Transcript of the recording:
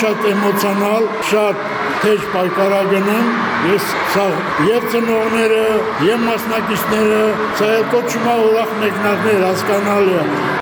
շատ էմոցիոնալ, շատ թեժ պայքարագնում, ես սա եւ ծնողները, եւ մասնակիցները, սա էլ կոչումա ուրախ մեկնարկներ հասկանալի է։